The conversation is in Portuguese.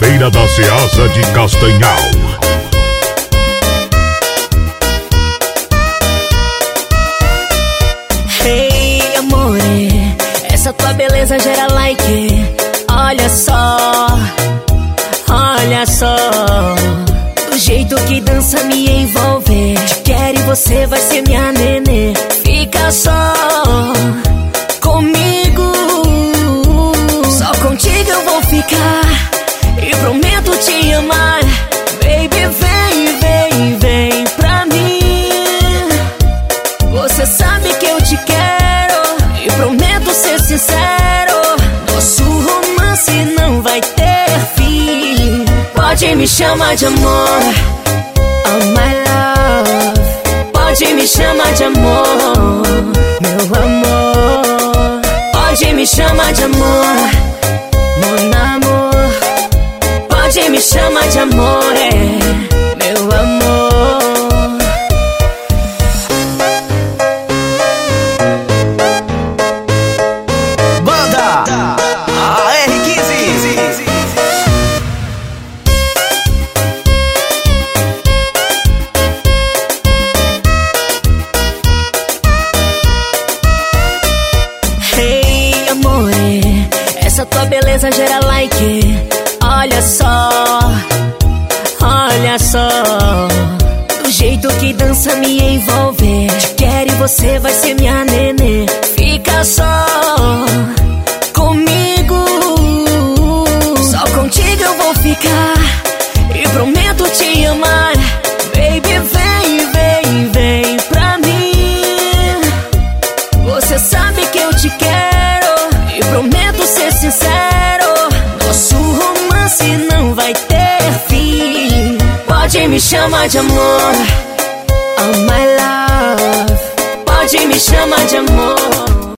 beira da Ceasa de Castanhal. Hey, amore, essa tua beleza gera like. Olha só, olha só. Do jeito que dança me envolve. Te quero e você vai ser minha nenê. Amar. Baby, vem, vem, vem pra mim. Você sabe que eu te quero e prometo ser sincero. Nosso romance não vai ter fim. Pode me chamar de amor, oh my love. Pode me chamar de amor, meu amor. Pode me chamar de amor, Me chamar de amor, é, meu amor. Banda AR15. Hey, amore, essa tua beleza gera like. Olha só, olha só. Do jeito que dança me envolve. Te quero e você vai ser minha nenê. Fica só comigo. Só contigo eu vou ficar. E prometo te amar. Baby, vem, vem, vem pra mim. Você sabe que eu te quero e prometo ser sincero. 抱紧你，什么折磨？oh my love，抱紧你，什么折磨？